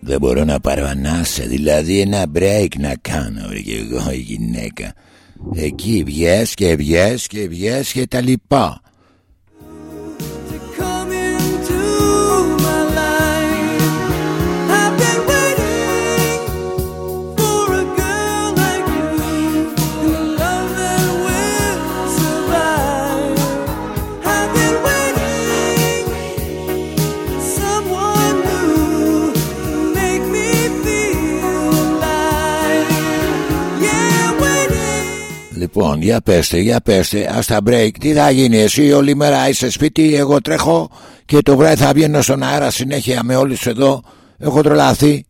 Δεν μπορώ να πάρω ανάσα Δηλαδή ένα break να κάνω ρε, και εγώ η γυναίκα. Εκεί βγες και βγες και βγες και τα λοιπά Λοιπόν, για πέστε, για πέστε, ας τα break, τι θα γίνει εσύ όλη μέρα είσαι σπίτι, εγώ τρέχω και το βράδυ θα βγαίνω στον αέρα συνέχεια με όλους εδώ, έχω τρολαθεί.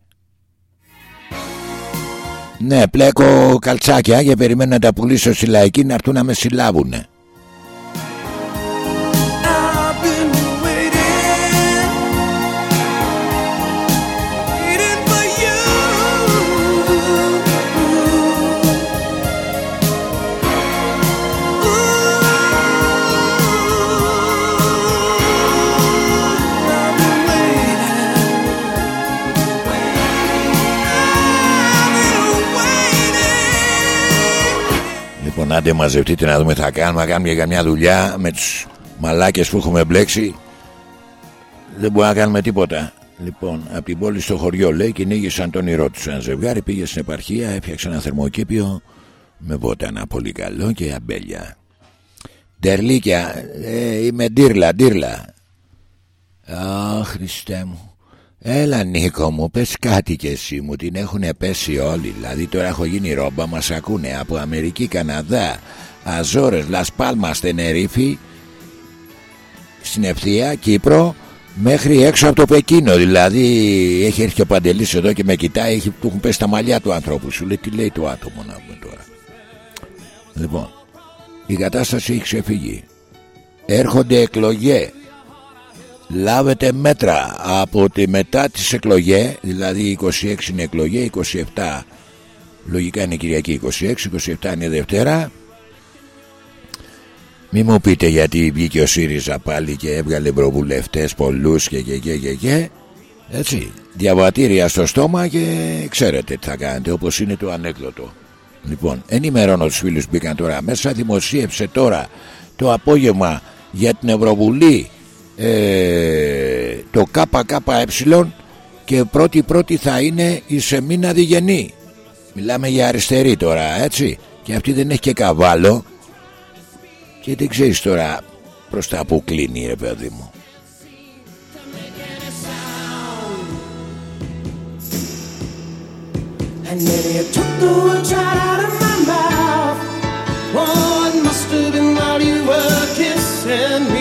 Ναι, πλέκω καλτσάκια και περιμένω να τα πουλήσω στη λαϊκή να έρθουν να με συλλάβουνε. Άντε μαζευτείτε να δούμε τι θα κάνουμε. Να κάνουμε για μια δουλειά με τους μαλάκες που έχουμε μπλέξει. Δεν μπορούμε να κάνουμε τίποτα. Λοιπόν, από την πόλη στο χωριό λέει κυνήγησαν τον ηρώ τους. Ένα ζευγάρι πήγε στην επαρχία, έφτιαξε ένα θερμοκήπιο με βότανα πολύ καλό και αμπέλια. Τερλίκια, ε, είμαι ντύρλα, ντύρλα. Αχ, Χριστέ μου. Έλα Νίκο μου πες κάτι και εσύ μου την έχουν πέσει όλοι. Δηλαδή τώρα έχω γίνει ρόμπα μας ακούνε από Αμερική, Καναδά, Αζόρες, Λασπάλμα, Στενερίφη Στην ευθεία Κύπρο μέχρι έξω από το Πεκίνο. Δηλαδή έχει έρθει ο Παντελής εδώ και με κοιτάει έχει, Του έχουν πέσει τα μαλλιά του ανθρώπου Σου. Λέει τι λέει το άτομο να πούμε τώρα. Λοιπόν η κατάσταση έχει ξεφύγει. Έρχονται εκλογές λάβετε μέτρα από τη μετά τις εκλογές δηλαδή 26 είναι εκλογές 27 λογικά είναι Κυριακή 26 27 είναι Δευτέρα. Μη μου πείτε γιατί βγήκε ο ΣΥΡΙΖΑ πάλι και έβγαλε προβουλευτές πολλούς και και και και και. Έτσι διαβατήρια στο στόμα και ξέρετε τι θα κάνετε όπως είναι το ανέκδοτο. Λοιπόν ενημερώνω τους φίλους που μπήκαν τώρα μέσα δημοσίευσε τώρα το απόγευμα για την Ευρωβουλή ε, το ΚΚΕ και πρώτη πρώτη θα είναι η Σεμίνα Διγενή. Μιλάμε για αριστερή τώρα έτσι. Και αυτή δεν έχει και καβάλο. Και δεν ξέρεις τώρα προς τα που κλείνει ρε παιδί μου. And then you took the words right out of my mouth. Oh, it must have been while you were kissing me;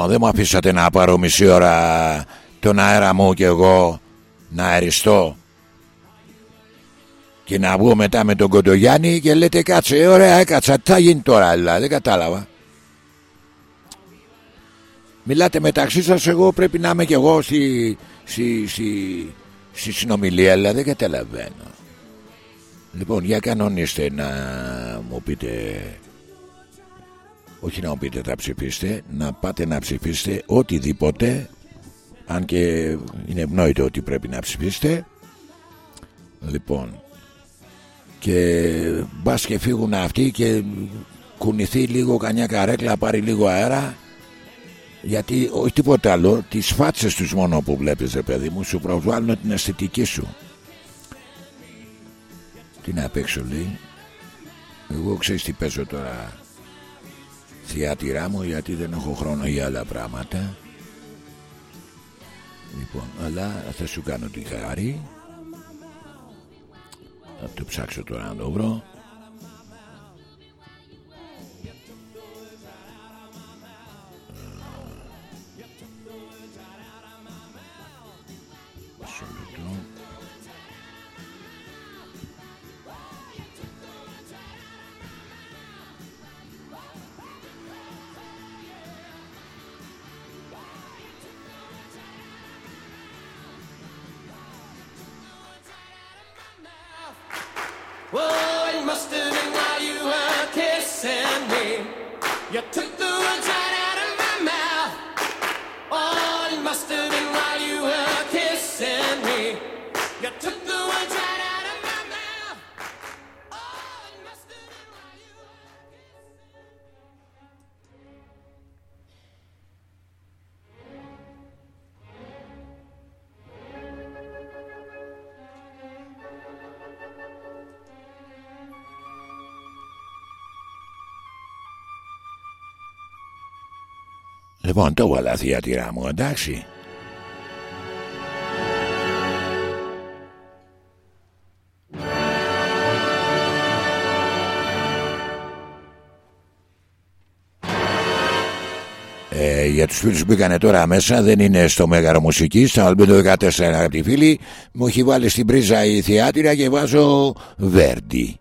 Λοιπόν δεν μου αφήσατε να πάρω μισή ώρα τον αέρα μου και εγώ να αριστώ και να βγω μετά με τον Κοντογιάννη και λέτε κάτσε ωραία έκατσα τι θα γίνει τώρα δηλαδή δεν κατάλαβα Μιλάτε μεταξύ σας εγώ πρέπει να είμαι και εγώ στη, στη, στη, στη συνομιλία αλλά δεν καταλαβαίνω. Λοιπόν για κανονίστε να μου πείτε όχι να μου πείτε θα ψηφίσετε να πάτε να ψηφίσετε οτιδήποτε αν και είναι ευνόητο ότι πρέπει να ψηφίσετε. Λοιπόν και μπας και φύγουν αυτοί και κουνηθεί λίγο κανιά καρέκλα πάρει λίγο αέρα γιατί όχι τίποτα άλλο τις φάτσες τους μόνο που βλέπεις ρε παιδί μου σου προβάλλουν την αισθητική σου. Τι να παίξω λέει. Εγώ ξέρεις τι παίζω τώρα θεάτηρά μου γιατί δεν έχω χρόνο για άλλα πράγματα. Λοιπόν, αλλά θα σου κάνω τη χάρη Θα το ψάξω τώρα να το βρω must have Λοιπόν, το βάλα θεία μου, εντάξει. Ε, για τους φίλους που μπήκανε τώρα μέσα δεν είναι στο Μέγαρο Μουσικής στο Αλμπέντο 14 αγαπητοί φίλοι μου έχει βάλει στην πρίζα η θεάτηρα και βάζω Βέρντι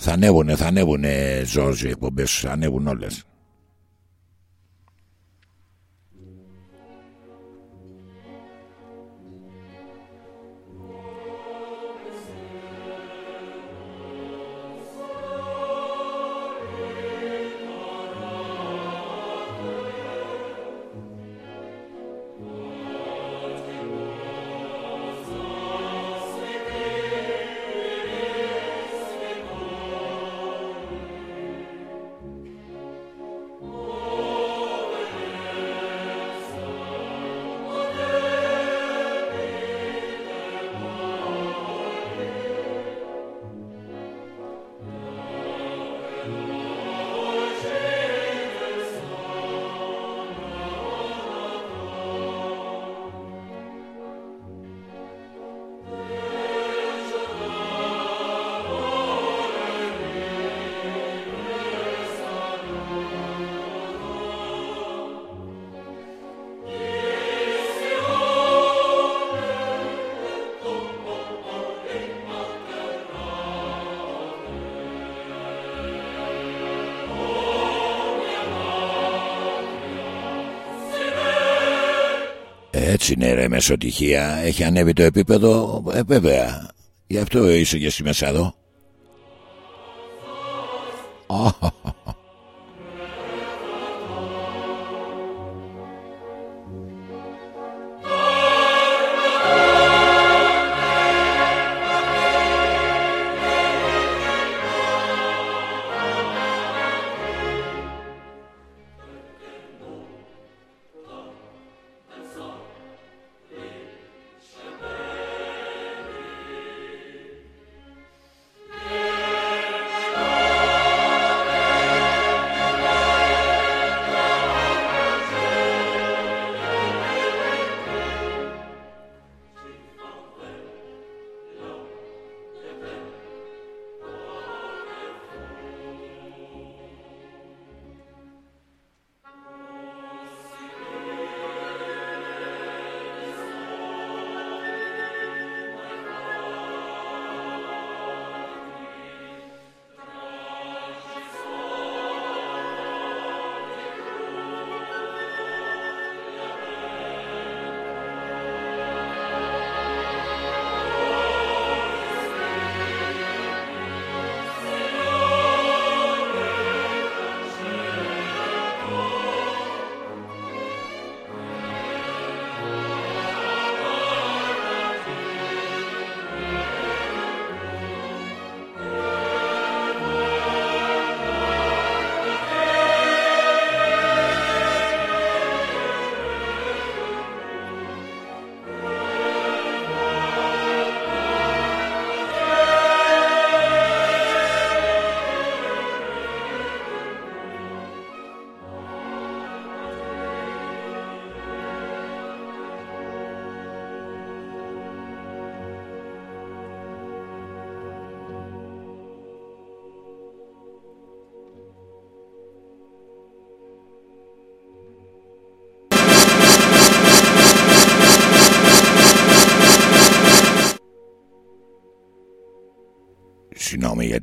Θα ανέβουνε, θα ανέβουνε Ζόρζι οι εκπομπές, θα ανέβουν όλες. Είναι ρε μεσοτυχία. Έχει ανέβει το επίπεδο. Ε, Βέβαια. Γι' αυτό είσαι και εσύ μέσα εδώ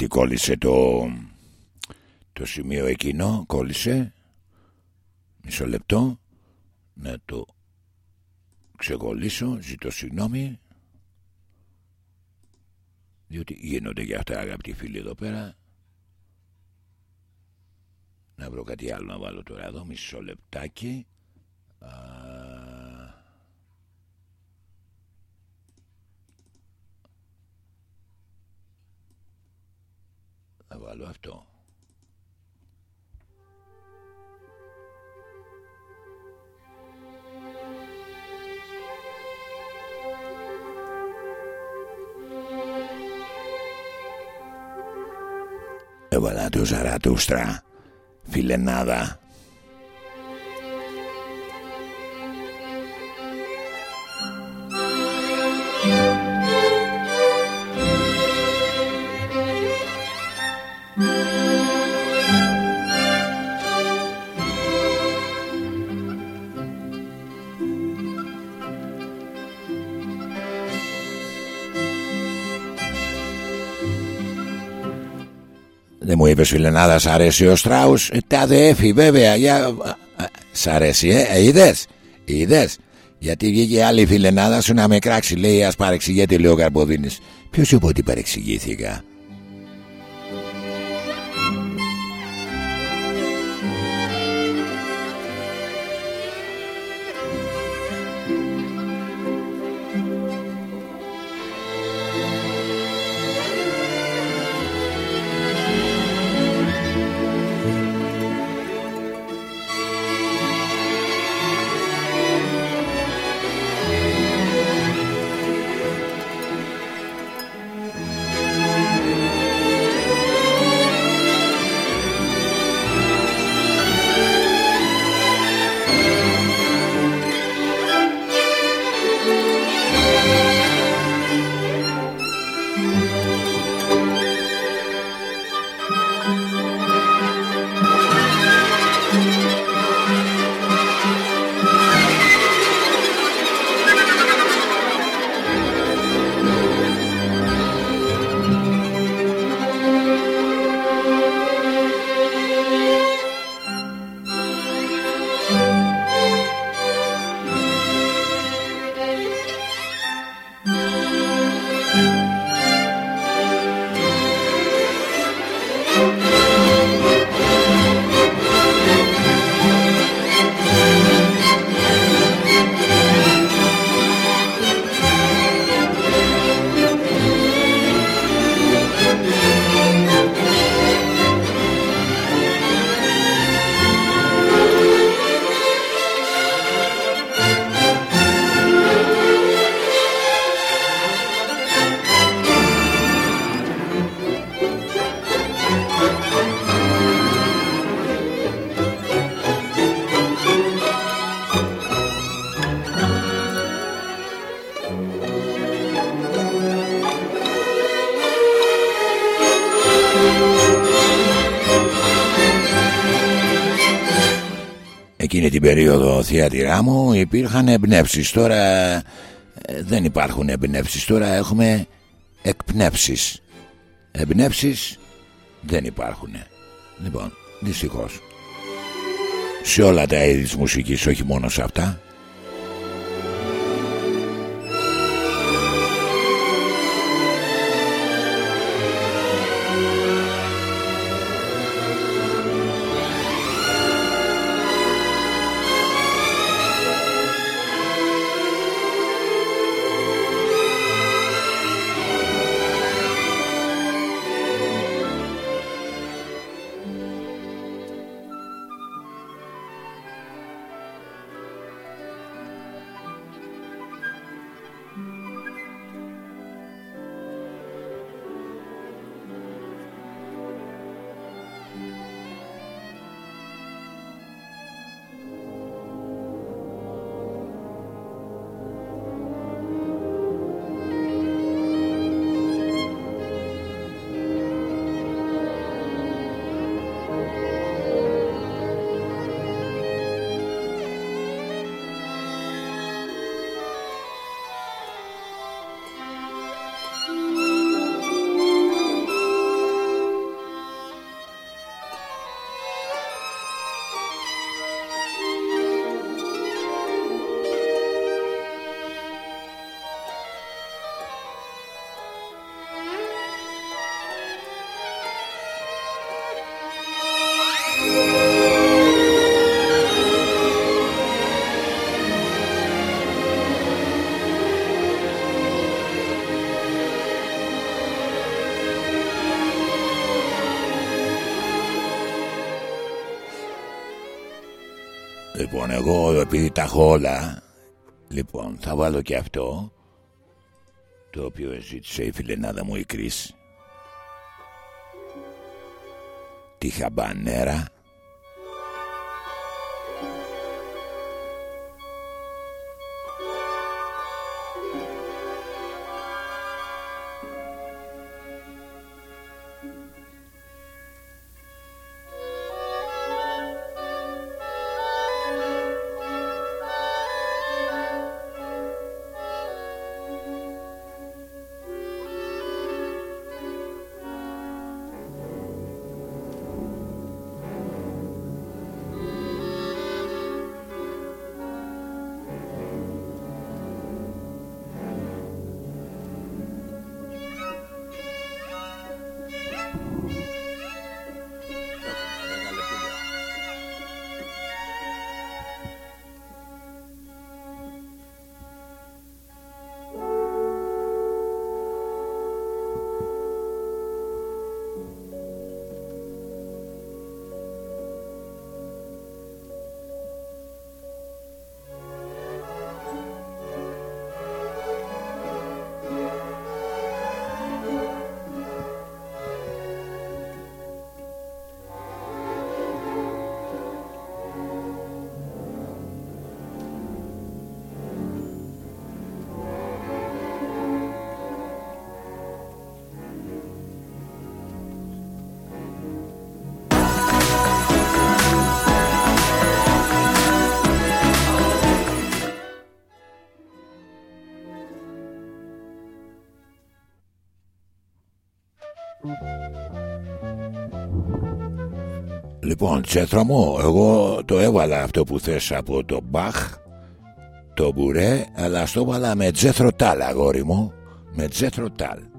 γιατί κόλλησε το, το σημείο εκείνο, κόλλησε. Μισό λεπτό. Να το ξεκολλήσω, ζητώ συγγνώμη. Διότι γίνονται για αυτά αγαπητοί φίλοι εδώ πέρα. Να βρω κάτι άλλο να βάλω τώρα εδώ, μισό λεπτάκι. Θα βάλω αυτό. Έβαλα το Ζαρατούστρα Φιλενάδα Δεν μου είπες φιλενάδα σ' αρέσει ο Στράους; Ε, Τάδε έφη βέβαια για... Σ' αρέσει ε, είδες Είδες. Γιατί βγήκε άλλη φιλενάδα σου να με κράξει λέει ας παρεξηγείται λέει ο Καρποδίνης. Ποιος είπε ότι παρεξηγήθηκα; Περίοδο θεατηρά μου υπήρχαν εμπνεύσεις. Τώρα ε, δεν υπάρχουν εμπνεύσεις. Τώρα έχουμε εκπνεύσεις. Εμπνεύσεις δεν υπάρχουν. Λοιπόν, δυστυχώς. Σε όλα τα είδη της μουσικής, όχι μόνο σε αυτά. Λοιπόν, εγώ επειδή τα έχω όλα, λοιπόν, θα βάλω και αυτό το οποίο ζήτησε η φιλενάδα μου η Κρίς. Τη χαμπανέρα Λοιπόν, τσέτρο μου, εγώ το έβαλα αυτό που θες από το Μπαχ, το Μπουρέ, αλλά στο έβαλα με τζέθρο τάλ, αγόρι μου, με τζέθρο τάλ.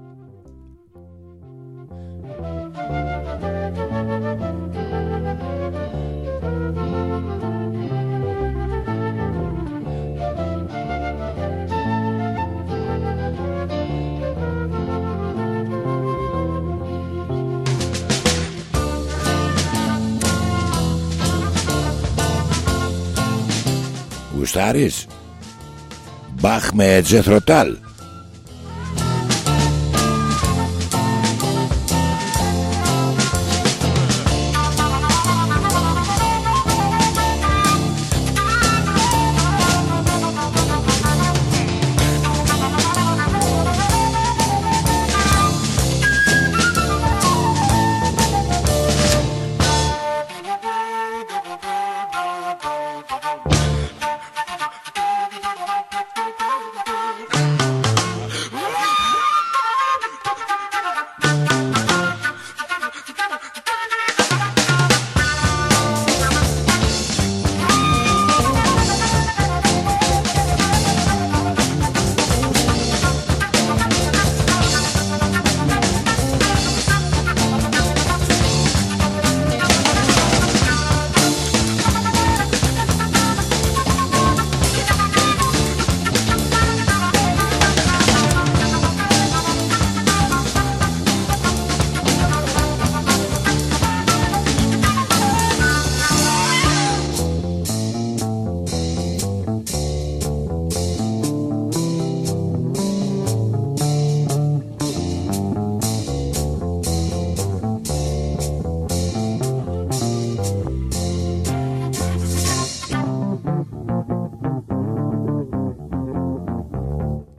Γουστάρεις Μπαχ με τζεθροτάλ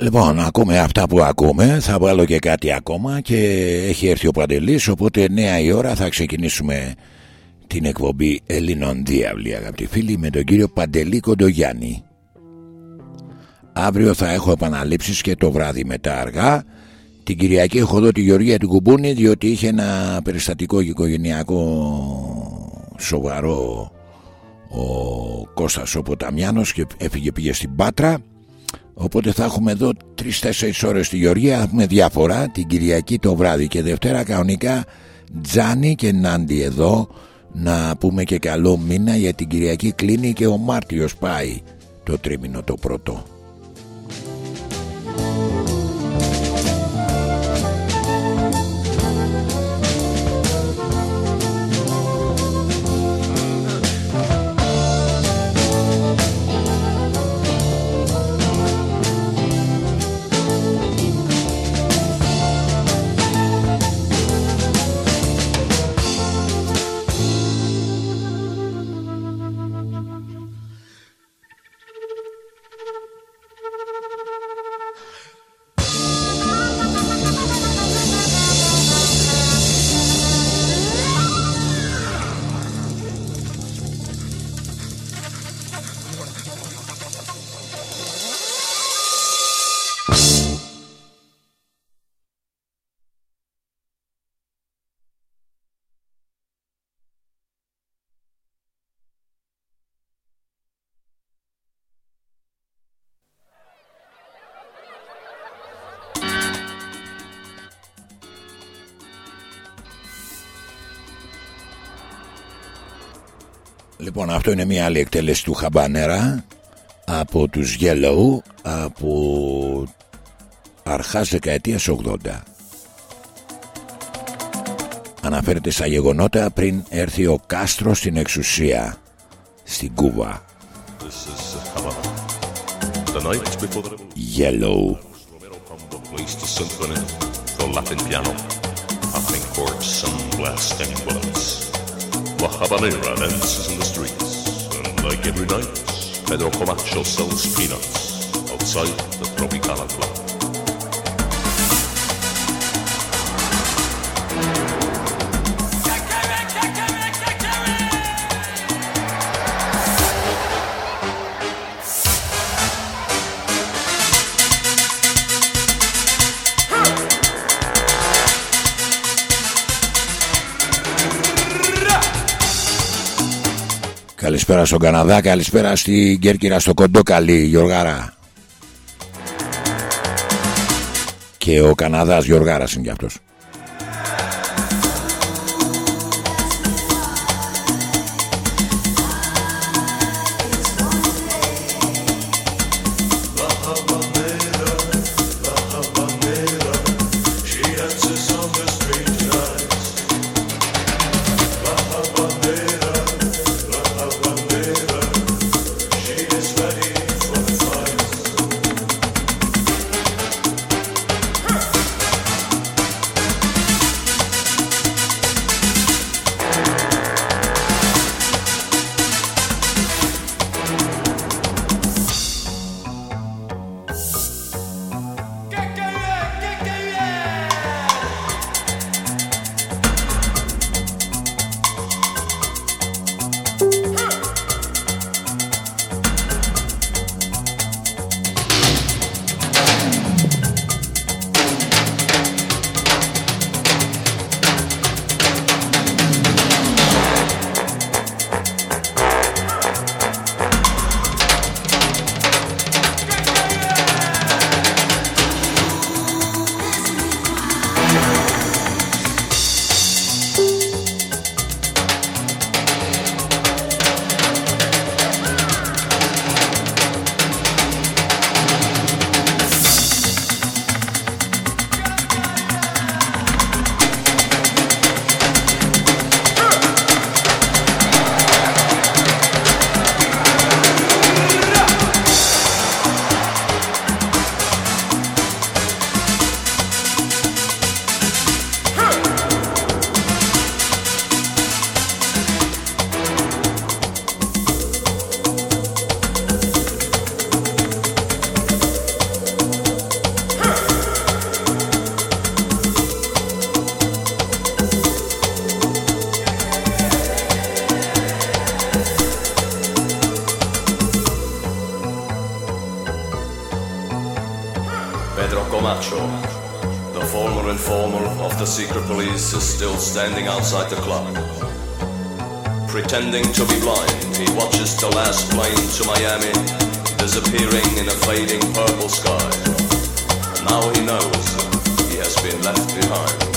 Λοιπόν, ακούμε αυτά που ακούμε. Θα βάλω και κάτι ακόμα και έχει έρθει ο Παντελής, οπότε νέα η ώρα θα ξεκινήσουμε την εκπομπή Ελλήνων Διάβλη, αγαπητοί φίλοι, με τον κύριο Παντελή Κοντογιάννη. Αύριο θα έχω επαναλήψεις και το βράδυ μετά αργά. Την Κυριακή έχω εδώ τη Γεωργία του Κουμπούνη, διότι είχε ένα περιστατικό οικογενειακό σοβαρό ο Κώστας ο Ποταμιάνος και έφυγε πήγε στην Πάτρα Οπότε θα έχουμε εδώ 3-4 ώρες στη Γεωργία. έχουμε διάφορα την Κυριακή το βράδυ και Δευτέρα κανονικά Τζάνι και Νάντι εδώ Να πούμε και καλό μήνα για την Κυριακή κλείνει και ο Μάρτιος πάει το τρίμηνο το πρώτο. Λοιπόν αυτό είναι μια άλλη εκτέλεση του Χαμπανέρα από τους Yellow από αρχάς δεκαετίας 80 Αναφέρεται στα γεγονότα πριν έρθει ο Κάστρο στην εξουσία στην Κούβα. Yellow La habanera dances in the streets, and like every night, Pedro Comacho sells peanuts outside the Tropicana Club. Καλησπέρα στον Καναδά, καλησπέρα στην Κέρκυρα στο Κοντόκαλι, Γιωργάρα. Και ο Καναδάς Γιωργάρας είναι κι αυτός. Standing outside the club. Pretending to be blind, he watches the last plane to Miami disappearing in a fading purple sky. Now he knows he has been left behind.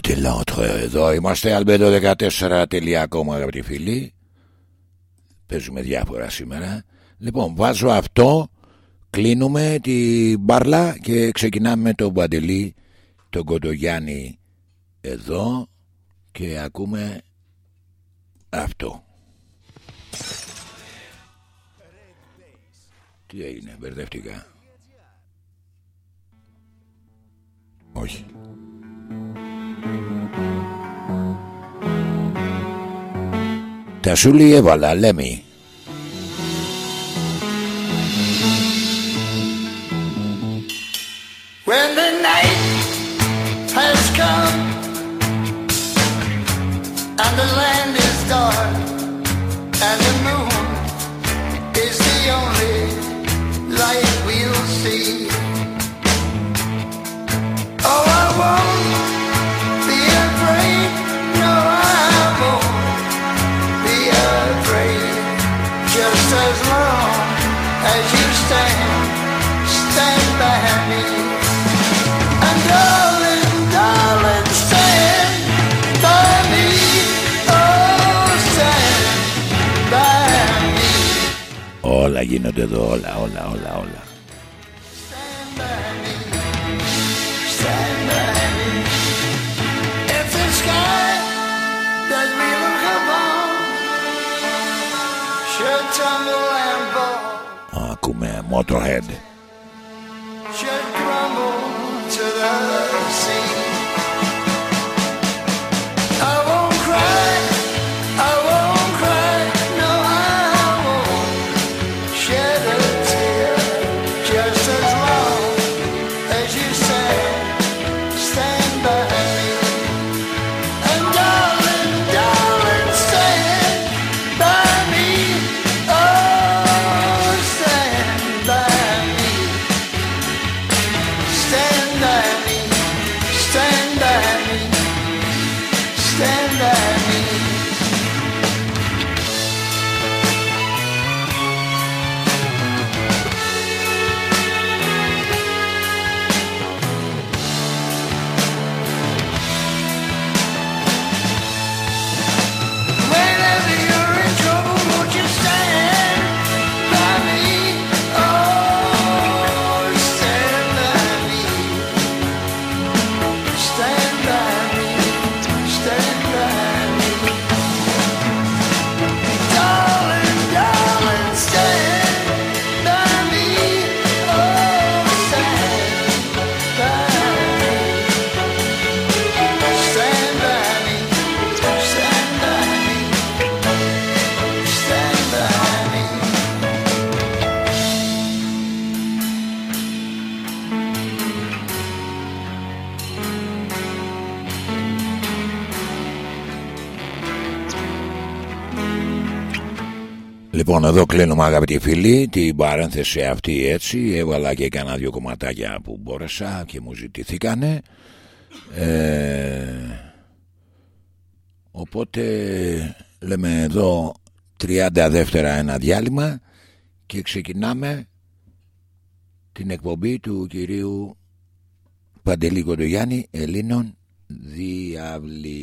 Και l'autre εδώ. Είμαστε αλμπέντο14.com αγαπητοί φίλοι. Παίζουμε διάφορα σήμερα. Λοιπόν βάζω αυτό κλείνουμε την μπάρλα και ξεκινάμε με τον Παντελή τον Κοντογιάννη εδώ και ακούμε αυτό. Τι έγινε μπερδεύτηκα. Όχι When the night has come and the land is dark and the moon is the only light we'll see. Όλα γίνονται εδώ, όλα, όλα, όλα, όλα. Stand by Λοιπόν, εδώ κλείνουμε αγαπητοί φίλοι την παρένθεση αυτή έτσι. Έβαλα και κανένα δύο κομματάκια που μπόρεσα και μου ζητηθήκανε. Ε, οπότε λέμε εδώ 30 δεύτερα ένα διάλειμμα και ξεκινάμε την εκπομπή του κυρίου Παντελή Κοντογιάννη Ελλήνων Διαβλή.